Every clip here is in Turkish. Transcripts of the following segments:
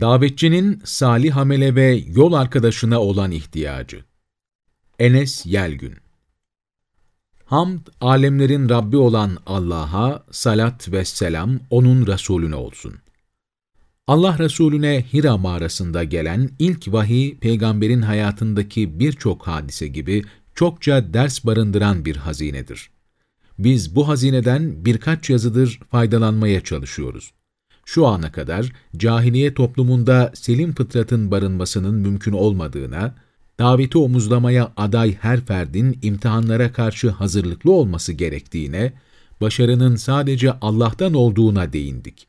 Davetçinin salih amele ve yol arkadaşına olan ihtiyacı. Enes Yelgün Hamd, alemlerin Rabbi olan Allah'a, salat ve selam O'nun Resulüne olsun. Allah Resulüne Hira mağarasında gelen ilk vahiy, peygamberin hayatındaki birçok hadise gibi çokça ders barındıran bir hazinedir. Biz bu hazineden birkaç yazıdır faydalanmaya çalışıyoruz. Şu ana kadar cahiliye toplumunda selim fıtratın barınmasının mümkün olmadığına, daveti omuzlamaya aday her ferdin imtihanlara karşı hazırlıklı olması gerektiğine, başarının sadece Allah'tan olduğuna değindik.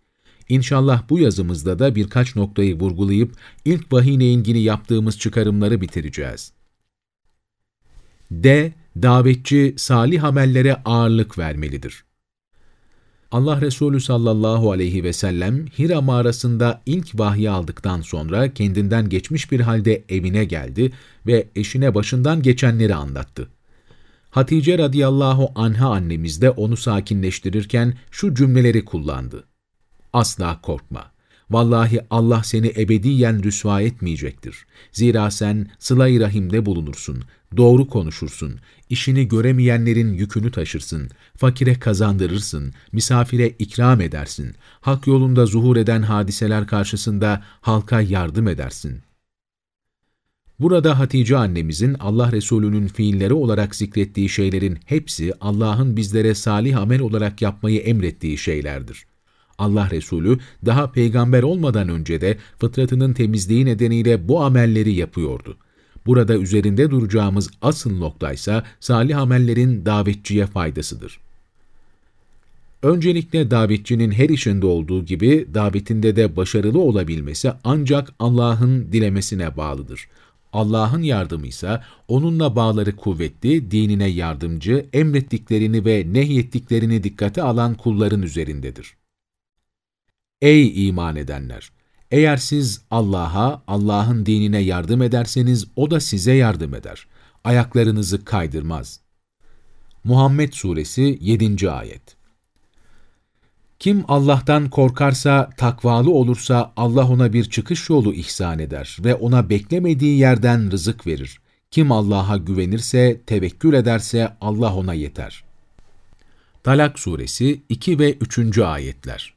İnşallah bu yazımızda da birkaç noktayı vurgulayıp ilk vahiyle ilgili yaptığımız çıkarımları bitireceğiz. D. Davetçi salih amellere ağırlık vermelidir. Allah Resulü sallallahu aleyhi ve sellem Hira mağarasında ilk vahyi aldıktan sonra kendinden geçmiş bir halde evine geldi ve eşine başından geçenleri anlattı. Hatice radıyallahu anha annemiz de onu sakinleştirirken şu cümleleri kullandı. Asla korkma. Vallahi Allah seni ebediyen rüsva etmeyecektir. Zira sen sıla-i rahimde bulunursun, doğru konuşursun, işini göremeyenlerin yükünü taşırsın, fakire kazandırırsın, misafire ikram edersin, hak yolunda zuhur eden hadiseler karşısında halka yardım edersin. Burada Hatice annemizin Allah Resulü'nün fiilleri olarak zikrettiği şeylerin hepsi Allah'ın bizlere salih amel olarak yapmayı emrettiği şeylerdir. Allah Resulü daha peygamber olmadan önce de fıtratının temizliği nedeniyle bu amelleri yapıyordu. Burada üzerinde duracağımız asıl noktaysa salih amellerin davetçiye faydasıdır. Öncelikle davetçinin her işinde olduğu gibi davetinde de başarılı olabilmesi ancak Allah'ın dilemesine bağlıdır. Allah'ın yardımı ise onunla bağları kuvvetli, dinine yardımcı, emrettiklerini ve nehyettiklerini dikkate alan kulların üzerindedir. Ey iman edenler! Eğer siz Allah'a, Allah'ın dinine yardım ederseniz O da size yardım eder. Ayaklarınızı kaydırmaz. Muhammed Suresi 7. Ayet Kim Allah'tan korkarsa, takvalı olursa Allah ona bir çıkış yolu ihsan eder ve ona beklemediği yerden rızık verir. Kim Allah'a güvenirse, tevekkül ederse Allah ona yeter. Talak Suresi 2 ve 3. Ayetler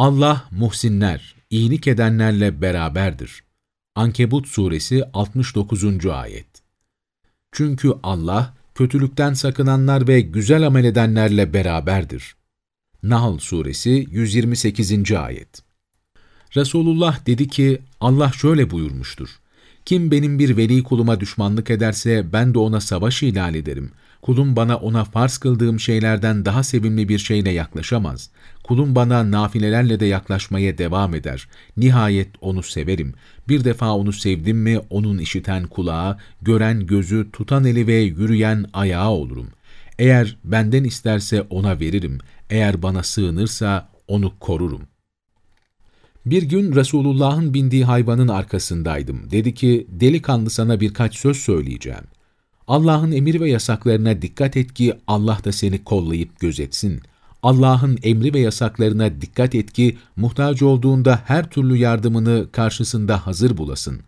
Allah muhsinler, iyilik edenlerle beraberdir. Ankebut Suresi 69. Ayet Çünkü Allah, kötülükten sakınanlar ve güzel amel edenlerle beraberdir. Nahl Suresi 128. Ayet Resulullah dedi ki, Allah şöyle buyurmuştur. Kim benim bir veli kuluma düşmanlık ederse ben de ona savaş ilan ederim. Kulum bana ona farz kıldığım şeylerden daha sevimli bir şeyle yaklaşamaz. Kulum bana nafilelerle de yaklaşmaya devam eder. Nihayet onu severim. Bir defa onu sevdim mi onun işiten kulağı, gören gözü, tutan eli ve yürüyen ayağı olurum. Eğer benden isterse ona veririm. Eğer bana sığınırsa onu korurum. Bir gün Resulullah'ın bindiği hayvanın arkasındaydım. Dedi ki, delikanlı sana birkaç söz söyleyeceğim. Allah'ın emir ve yasaklarına dikkat et ki Allah da seni kollayıp gözetsin. Allah'ın emri ve yasaklarına dikkat et ki muhtaç olduğunda her türlü yardımını karşısında hazır bulasın.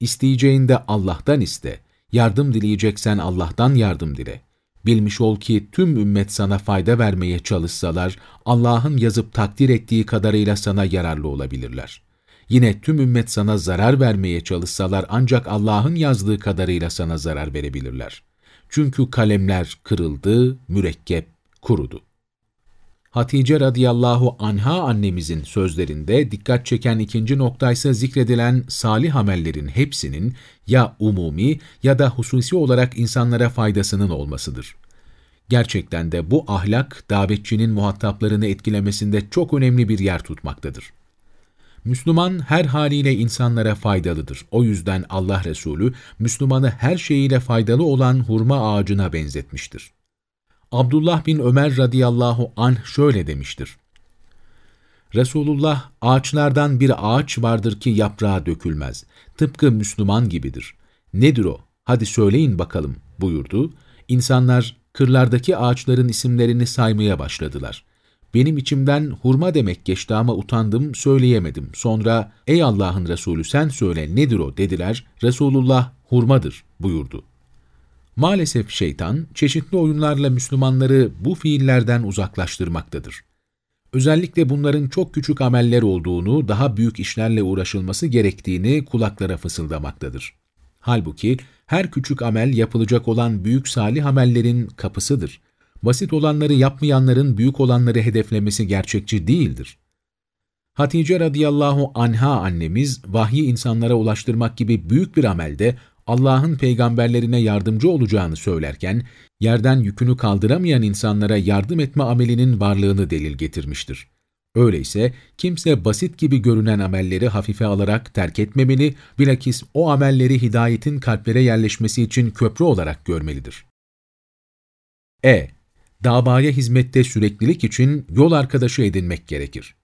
İsteyeceğinde Allah'tan iste. Yardım dileyeceksen Allah'tan yardım dile. Bilmiş ol ki tüm ümmet sana fayda vermeye çalışsalar, Allah'ın yazıp takdir ettiği kadarıyla sana yararlı olabilirler. Yine tüm ümmet sana zarar vermeye çalışsalar ancak Allah'ın yazdığı kadarıyla sana zarar verebilirler. Çünkü kalemler kırıldı, mürekkep kurudu. Hatice radıyallahu anha annemizin sözlerinde dikkat çeken ikinci noktaysa zikredilen salih amellerin hepsinin ya umumi ya da hususi olarak insanlara faydasının olmasıdır. Gerçekten de bu ahlak davetçinin muhataplarını etkilemesinde çok önemli bir yer tutmaktadır. Müslüman her haliyle insanlara faydalıdır. O yüzden Allah Resulü Müslümanı her şeyiyle faydalı olan hurma ağacına benzetmiştir. Abdullah bin Ömer radıyallahu anh şöyle demiştir. Resulullah, ağaçlardan bir ağaç vardır ki yaprağı dökülmez. Tıpkı Müslüman gibidir. Nedir o? Hadi söyleyin bakalım buyurdu. İnsanlar kırlardaki ağaçların isimlerini saymaya başladılar. Benim içimden hurma demek geçti ama utandım, söyleyemedim. Sonra, ey Allah'ın Resulü sen söyle nedir o dediler. Resulullah hurmadır buyurdu. Maalesef şeytan, çeşitli oyunlarla Müslümanları bu fiillerden uzaklaştırmaktadır. Özellikle bunların çok küçük ameller olduğunu, daha büyük işlerle uğraşılması gerektiğini kulaklara fısıldamaktadır. Halbuki her küçük amel yapılacak olan büyük salih amellerin kapısıdır. Basit olanları yapmayanların büyük olanları hedeflemesi gerçekçi değildir. Hatice radıyallahu anha annemiz, vahyi insanlara ulaştırmak gibi büyük bir amelde Allah'ın peygamberlerine yardımcı olacağını söylerken, yerden yükünü kaldıramayan insanlara yardım etme amelinin varlığını delil getirmiştir. Öyleyse kimse basit gibi görünen amelleri hafife alarak terk etmemeli, bilakis o amelleri hidayetin kalplere yerleşmesi için köprü olarak görmelidir. E. Davaya hizmette süreklilik için yol arkadaşı edinmek gerekir.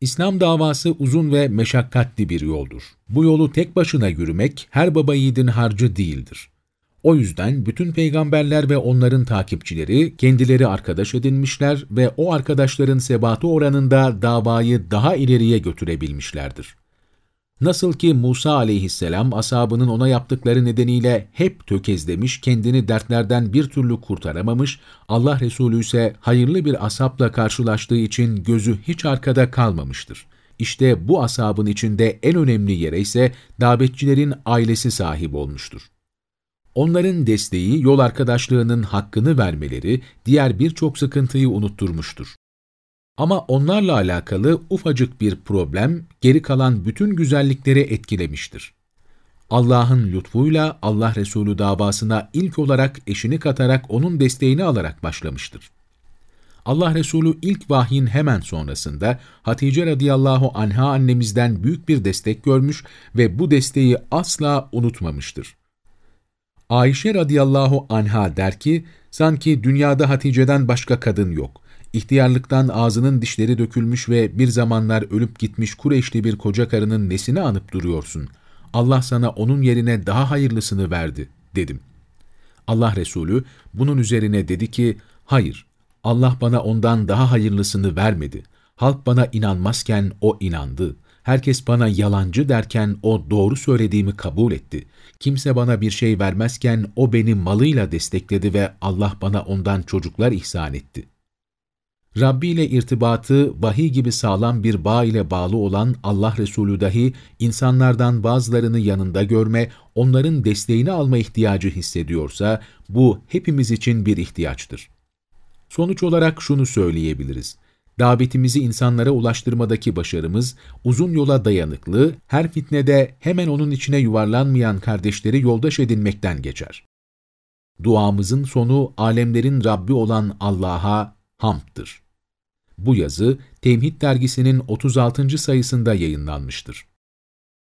İslam davası uzun ve meşakkatli bir yoldur. Bu yolu tek başına yürümek her baba yiğidin harcı değildir. O yüzden bütün peygamberler ve onların takipçileri kendileri arkadaş edinmişler ve o arkadaşların sebatı oranında davayı daha ileriye götürebilmişlerdir. Nasıl ki Musa aleyhisselam asabının ona yaptıkları nedeniyle hep tökezlemiş, kendini dertlerden bir türlü kurtaramamış, Allah Resulü ise hayırlı bir asapla karşılaştığı için gözü hiç arkada kalmamıştır. İşte bu asabın içinde en önemli yere ise davetçilerin ailesi sahip olmuştur. Onların desteği, yol arkadaşlığının hakkını vermeleri diğer birçok sıkıntıyı unutturmuştur. Ama onlarla alakalı ufacık bir problem geri kalan bütün güzellikleri etkilemiştir. Allah'ın lütfuyla Allah Resulü davasına ilk olarak eşini katarak onun desteğini alarak başlamıştır. Allah Resulü ilk vahyin hemen sonrasında Hatice radıyallahu anha annemizden büyük bir destek görmüş ve bu desteği asla unutmamıştır. Ayşe radıyallahu anha der ki, sanki dünyada Hatice'den başka kadın yok. İhtiyarlıktan ağzının dişleri dökülmüş ve bir zamanlar ölüp gitmiş Kureyşli bir koca karının nesini anıp duruyorsun? Allah sana onun yerine daha hayırlısını verdi, dedim. Allah Resulü bunun üzerine dedi ki, hayır, Allah bana ondan daha hayırlısını vermedi. Halk bana inanmazken o inandı. Herkes bana yalancı derken o doğru söylediğimi kabul etti. Kimse bana bir şey vermezken o beni malıyla destekledi ve Allah bana ondan çocuklar ihsan etti. Rabbi ile irtibatı vahiy gibi sağlam bir bağ ile bağlı olan Allah Resulü dahi insanlardan bazılarını yanında görme, onların desteğini alma ihtiyacı hissediyorsa bu hepimiz için bir ihtiyaçtır. Sonuç olarak şunu söyleyebiliriz. Davetimizi insanlara ulaştırmadaki başarımız, uzun yola dayanıklı, her fitnede hemen onun içine yuvarlanmayan kardeşleri yoldaş edinmekten geçer. Duamızın sonu alemlerin Rabbi olan Allah'a hamdtır. Bu yazı Temhid dergisinin 36. sayısında yayınlanmıştır.